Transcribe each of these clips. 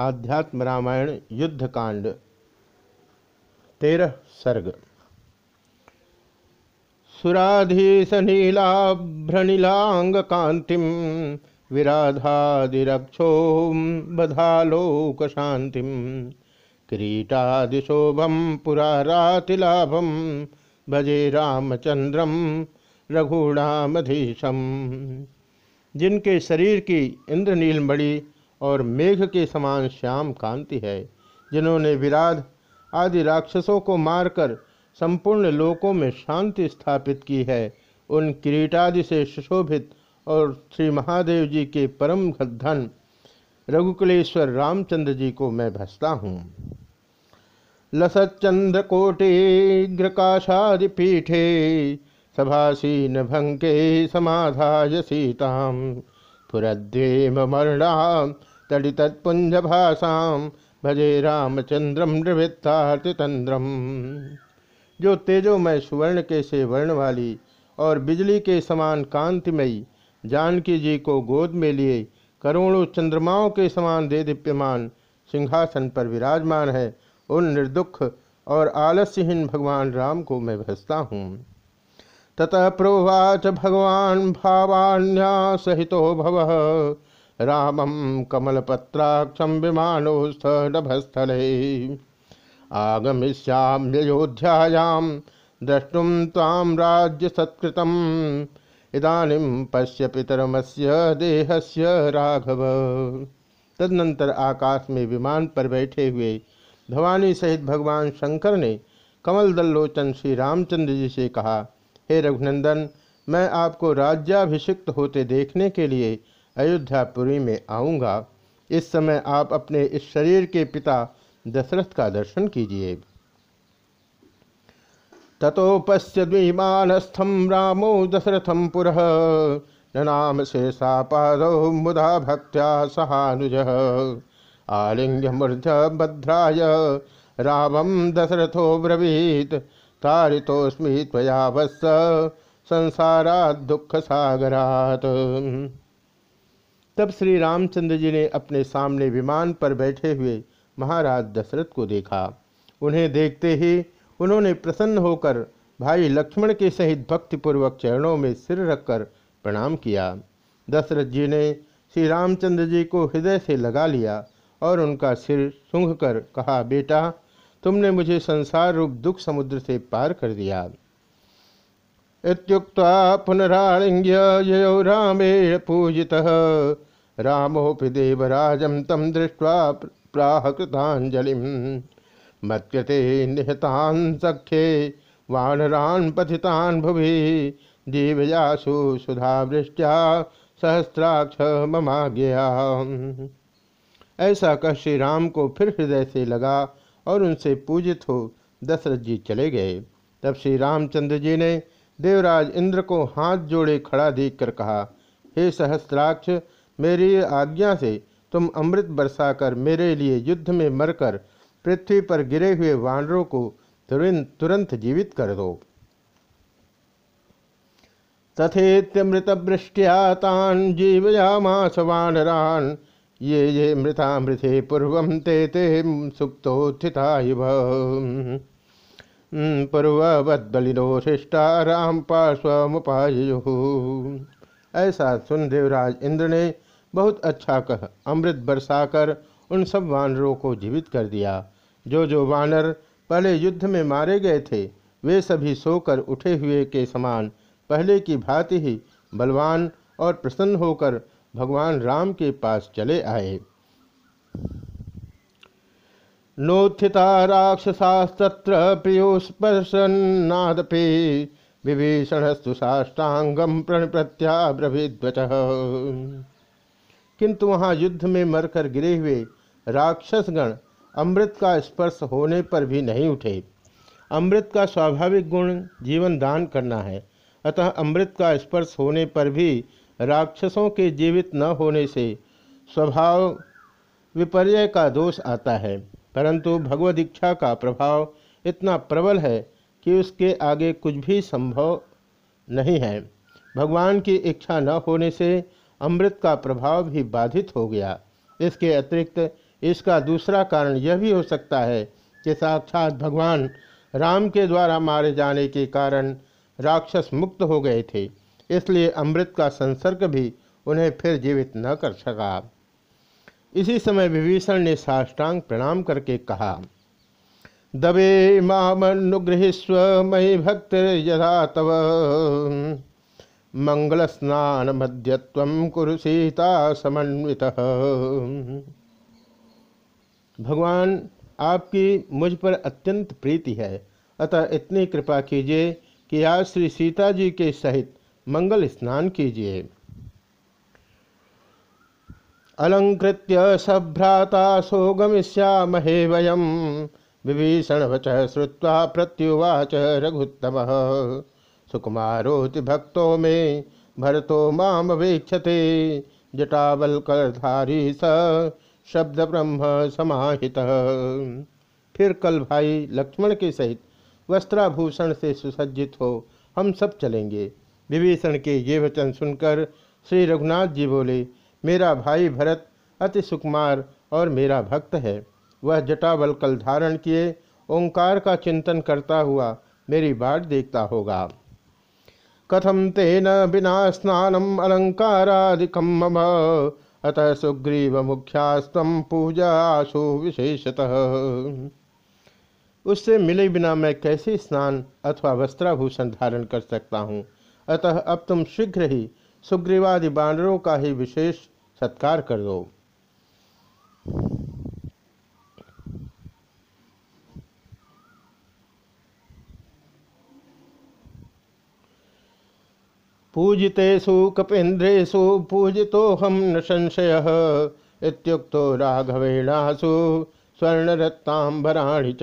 आध्यात्म रामायण युद्धकांड तेरह सर्ग। सुराधीश नीलाभ्रणीलांग कांति विराधादिरक्षो बधालोक शांति किरीटादिशोभम पुरारातिलाभम भजे रामचंद्रम रघुणामधीशम जिनके शरीर की इंद्रनील मणि और मेघ के समान श्याम कांति है, जिन्होंने विराध आदि राक्षसों को मारकर संपूर्ण लोकों में शांति स्थापित की है। उन किरीटादि से सुशोभित और श्री महादेव जी के परम धन रघुकुलेश्वर रामचंद्र जी को मैं भसता हूँ। लसच्चंद्र कोटिग्रकाशादि पीठे सभासीन भंके समाधाय सीताम पुरद्वेम मरणा तड़ि तत्पुंजभाषाम भजे रामचंद्रम निवृत्तातितंद्रम जो तेजोमय सुवर्ण के से वर्ण वाली और बिजली के समान कांतिमयी जानकी जी को गोद में लिए करोड़ों चंद्रमाओं के समान दे दीप्यमान सिंहासन पर विराजमान है, उन निर्दुख और आलस्यहीन भगवान राम को मैं भजता हूँ। ततः प्रोवाच भगवान भावान्या सहितो भव। रामं कमलपत्राक्षं विमानोस्थ नभस्थले आगमिष्याम्ययोध्यायां द्रष्टुं तां राज्यसत्कृतम्। इदानीं पश्य पितरमस्य देहस्य राघव। तदनंतर आकाश में विमान पर बैठे हुए भवानी सहित भगवान शंकर ने कमल दल्लोचन श्री रामचंद्र जी से कहा, हे रघुनंदन, मैं आपको राज्याभिषिक्त होते देखने के लिए अयोध्यापुरी में आऊँगा। इस समय आप अपने इस शरीर के पिता दशरथ का दर्शन कीजिए। तथोपश्यमानस्थम रामो दशरथम पुरः। नाम शेषापाद मुदा भक्त्या सहानुज। आलिंग्य मूर्ध भद्राय रामम दशरथो ब्रवीत। तारितोस्मी त्वया वत्स संसारा दुख सागरात तब श्री रामचंद्र जी ने अपने सामने विमान पर बैठे हुए महाराज दशरथ को देखा। उन्हें देखते ही उन्होंने प्रसन्न होकर भाई लक्ष्मण के सहित भक्तिपूर्वक चरणों में सिर रखकर प्रणाम किया। दशरथ जी ने श्री रामचंद्र जी को हृदय से लगा लिया और उनका सिर सूंघ कर कहा, बेटा, तुमने मुझे संसार रूप दुख समुद्र से पार कर दिया। इत्युक्त्वा पुनरालिंग्य ययो रामेण पूजितः। रामोऽपि देवराजं तं दृष्ट्वा प्राह कृताञ्जलिं मत्कृते निहतान् सख्ये, वानरान् पथितान् भुवि जीवयासु सुधावृष्ट्या सहस्राक्ष ममाज्ञया ऐसा कह श्री राम को फिर हृदय से लगा और उनसे पूजित हो दशरथ जी चले गए। तब श्री रामचंद्र जी ने देवराज इंद्र को हाथ जोड़े खड़ा देखकर कहा, हे सहस्त्राक्ष, मेरी आज्ञा से तुम अमृत बरसाकर मेरे लिए युद्ध में मरकर पृथ्वी पर गिरे हुए वानरों को तुरंत जीवित कर दो। तथेत्यमृतवृष्टिया तान जीवयामास वानरान। ये ये मृथे पूर्व ते ते सुप्तोत्थिता पूर्ववद्बलिनो शिष्टा राम पार्श्वमुपायु ऐसा सुन देवराज इंद्र ने बहुत अच्छा कह, अमृत बरसाकर उन सब वानरों को जीवित कर दिया। जो जो वानर पहले युद्ध में मारे गए थे, वे सभी सोकर उठे हुए के समान पहले की भांति ही बलवान और प्रसन्न होकर भगवान राम के पास चले आए। नोत्थिता राक्षसास्तत्र प्रियोस्पर्शनादपि विभीषणस्तु साष्टांगम प्रण प्रणप्रत्याब्रभिध्वच किंतु वहाँ युद्ध में मरकर गिरे हुए राक्षसगण अमृत का स्पर्श होने पर भी नहीं उठे। अमृत का स्वाभाविक गुण जीवन दान करना है। अतः अमृत का स्पर्श होने पर भी राक्षसों के जीवित न होने से स्वभाव विपर्य का दोष आता है। परंतु भगवद इच्छा का प्रभाव इतना प्रबल है कि उसके आगे कुछ भी संभव नहीं है। भगवान की इच्छा न होने से अमृत का प्रभाव भी बाधित हो गया। इसके अतिरिक्त इसका दूसरा कारण यह भी हो सकता है कि साक्षात भगवान राम के द्वारा मारे जाने के कारण राक्षस मुक्त हो गए थे, इसलिए अमृत का संसर्ग भी उन्हें फिर जीवित न कर सका। इसी समय विभीषण ने साष्टांग प्रणाम करके कहा, दबे मामनुगृहिस्व मई भक्त यदा तव। मंगल स्नान मध्यत्व कुरु सीता समन्वित। भगवान, आपकी मुझ पर अत्यंत प्रीति है। अतः इतनी कृपा कीजिए कि आज श्री सीता जी के सहित मंगल स्नान कीजिए। अलंकृत्य सभ्राता सोगमिष्यामहे वयम। विभीषण वच श्रुवा प्रत्युवाच रघुत्तम। सुकुमारोति भक्तो में, भरतो माम वेक्षते जटावलकरधारी स शब्द ब्रह्म समाहित। फिर कल भाई लक्ष्मण के सहित वस्त्राभूषण से सुसज्जित हो हम सब चलेंगे। विभीषण के ये वचन सुनकर श्री रघुनाथ जी बोले मेरा भाई भरत अति सुकुमार और मेरा भक्त है। वह जटावल कल धारण किए, ओंकार का चिंतन करता हुआ मेरी बाट देखता होगा। कथम तेन बिना स्नानम अलंकारादिकम मम। अतः सुग्रीव मुख्यास्तम पूजा आशु विशेषतः। उससे मिले बिना मैं कैसे स्नान अथवा वस्त्राभूषण धारण कर सकता हूँ? अतः अब तुम शीघ्र ही सुग्रीवादि बानरों का ही विशेष सत्कार कर दो। पूजितेषु कपेन्द्रेषु पूजितो हम न संशय इत्युक्तो राघवेणासु स्वर्णरत्तांबराणि च।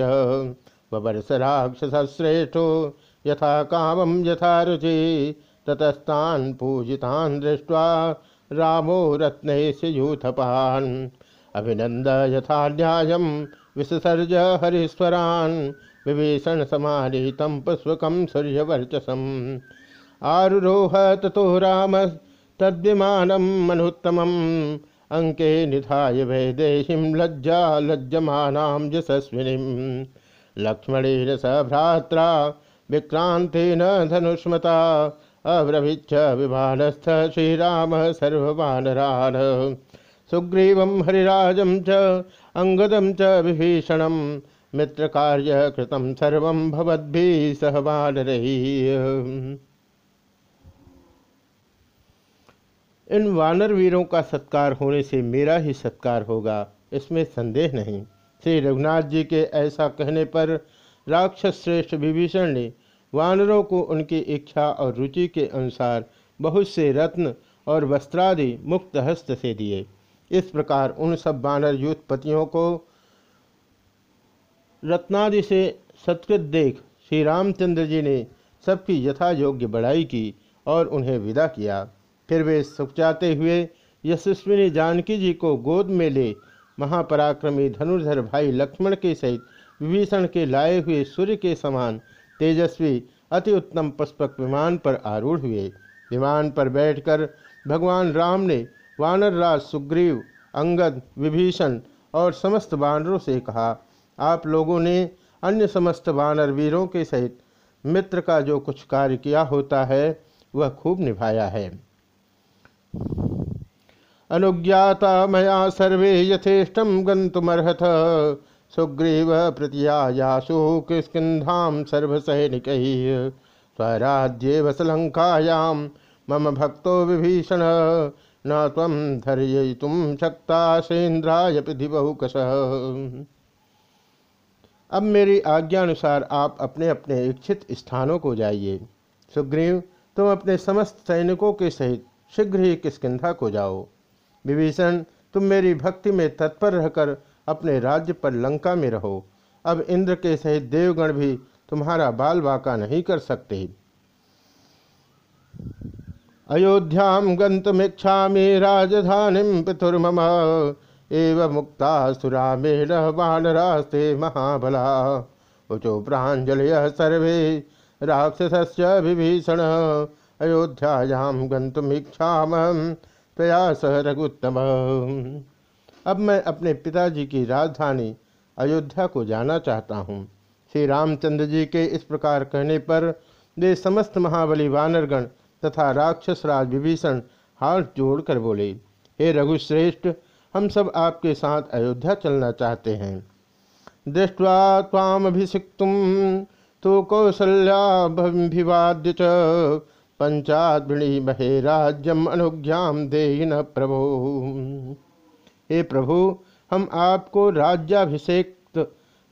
ववर्ष राक्षसश्रेष्ठो, यथा कामं यथा रुचि, ततस्तान् पूजितान् दृष्ट्वा रामो रत्नैस्य यूथपान्। अभिनन्द यथा न्यायं विससर्ज हरीश्वरान्। विभीषण समानीतं पुष्पकं सूर्यवर्चसम् आरुरोह ततो राम तद्विमानं मनुत्तमम्। अंके निधाय वैदेशीं लज्जा लज्जमानां यशस्विनीं। लक्ष्मणेन स भ्रात्रा विक्रांतेन धनुष्मता। अब्रवीच्छ विमानस्थ श्रीराम सर्ववानरान् सुग्रीवं हरिराजं च, अङ्गदं च विभीषणं मित्रकार्यकृतं सर्वं भवद्भिः वानरैः इन वानर वीरों का सत्कार होने से मेरा ही सत्कार होगा, इसमें संदेह नहीं। श्री रघुनाथ जी के ऐसा कहने पर राक्षस श्रेष्ठ विभीषण ने वानरों को उनकी इच्छा और रुचि के अनुसार बहुत से रत्न और वस्त्रादि मुक्त हस्त से दिए। इस प्रकार उन सब वानर युद्धपतियों को रत्नादि से सत्कृत देख श्री रामचंद्र जी ने सबकी यथा योग्य बढ़ाई की और उन्हें विदा किया। फिर वे सुखचाते हुए यशस्विनी जानकी जी को गोद में ले महापराक्रमी धनुर्धर भाई लक्ष्मण के सहित विभीषण के लाए हुए सूर्य के समान तेजस्वी अति उत्तम पुष्पक विमान पर आरूढ़ हुए। विमान पर बैठकर भगवान राम ने वानर राज सुग्रीव, अंगद, विभीषण और समस्त वानरों से कहा, आप लोगों ने अन्य समस्त वानर वीरों के सहित मित्र का जो कुछ कार्य किया होता है, वह खूब निभाया है। अनुज्ञाता मया सर्वे यथेष्टम गंतुमर्हथ सुग्रीव प्रतियायासु किस्किन्धाम सर्वसैनिक स्वराज्ये वसलंकायाम मम भक्तो विभीषण, न तम धर्युम शक्ता सेन्द्राय पिधि बहुकश अब मेरी आज्ञानुसार आप अपने अपने इच्छित स्थानों को जाइए। सुग्रीव, तुम अपने समस्त सैनिकों के सहित शीघ्र ही किसकिधा को जाओ। विभीषण, तुम मेरी भक्ति में तत्पर रहकर अपने राज्य पर लंका में रहो। अब इंद्र के सहित देवगण भी तुम्हारा बाल बाका नहीं कर सकते। अयोध्याम गंतमीक्षा राजधानी पितुर्मम। एव मुक्ता सुरामेण वानरास्ते महाबला। उचो प्राजल सर्वे राक्षस विभीषण। गंतुमीक्षा तया सह रघुत्तम। अब मैं अपने पिताजी की राजधानी अयोध्या को जाना चाहता हूँ। श्री रामचंद्र जी के इस प्रकार कहने पर वे समस्त महाबली वानरगण तथा राक्षस राज विभीषण हाथ जोड़कर बोले, हे रघुश्रेष्ठ, हम सब आपके साथ अयोध्या चलना चाहते हैं। दृष्टवा तामभिषिक्तुम तो कौशल्याभिवाद्य च। पंचाद्वणी महे राज्यम अनुज्ञाम दे न प्रभु। हे प्रभु, हम आपको राज्याभिषेक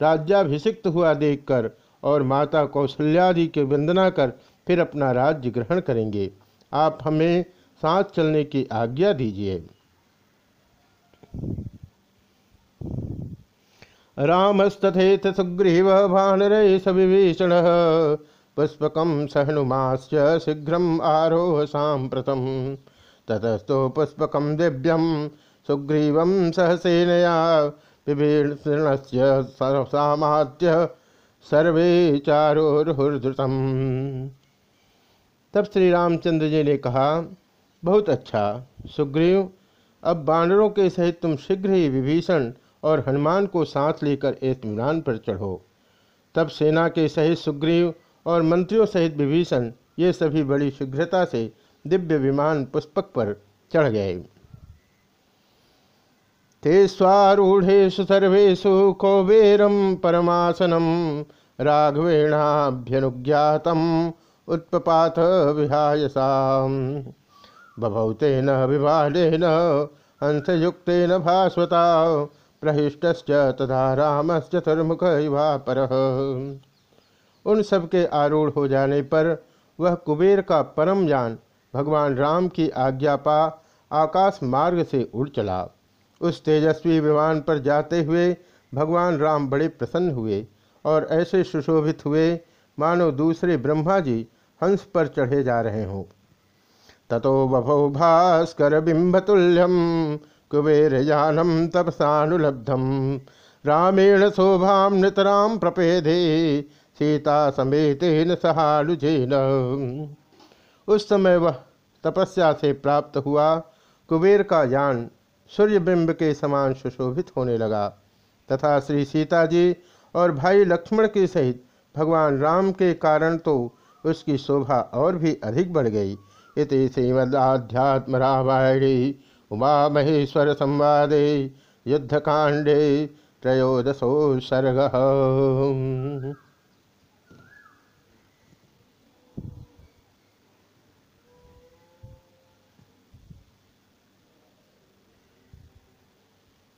राज्याभिषिक्त हुआ देखकर और माता कौशल्यादि की वंदना कर फिर अपना राज्य ग्रहण करेंगे। आप हमें साथ चलने की आज्ञा दीजिए। रामस्तथेत सुग्रीव भानर सविभीषण पुष्पक सहनुमाश्च शीघ्र आरोह सांप्रतम ततस्तो पुष्पक दिव्यम सुग्रीव सहसेनया विभीषण सामात्य सर्वे चारोरुहृतम तब श्री रामचंद्र जी ने कहा, बहुत अच्छा सुग्रीव, अब बानरों के सहित तुम शीघ्र ही विभीषण और हनुमान को साथ लेकर एतमान पर चढ़ो। तब सेना के सहित सुग्रीव और मंत्रियों सहित विभीषण ये सभी बड़ी शीघ्रता से दिव्य विमान पुष्पक पर चढ़ गए। ते स्वारूढ़ेशु सर्वेशु कौबेरम परमासनम राघवेणाभ्यनुज्ञातम उत्पात विहायसा बभौतेन विवाहेन हंसयुक्तेन भास्वता प्रहिष्ट तथा रामश्चतुर्मुख पर। उन सब के आरूढ़ हो जाने पर वह कुबेर का परम ज्ञान भगवान राम की आज्ञा पा आकाश मार्ग से उड़ चला। उस तेजस्वी विमान पर जाते हुए भगवान राम बड़े प्रसन्न हुए और ऐसे सुशोभित हुए, मानो दूसरे ब्रह्मा जी हंस पर चढ़े जा रहे हों। ततो बभौ भास्कर बिंबतुल्यम कुबेरयानम तपसानुलब्धम रामेण शोभाम नितराम प्रपेदे सीता समेतेन सहालुजेन उस समय वह तपस्या से प्राप्त हुआ, कुबेर का यान सूर्यबिंब के समान सुशोभित होने लगा। तथा श्री सीता जी और भाई लक्ष्मण के सहित भगवान राम के कारण तो उसकी शोभा और भी अधिक बढ़ गई। इति श्रीमदाध्यात्म रामायणी उमा महेश्वर संवादे युद्धकांडे त्रयोदशो सर्ग।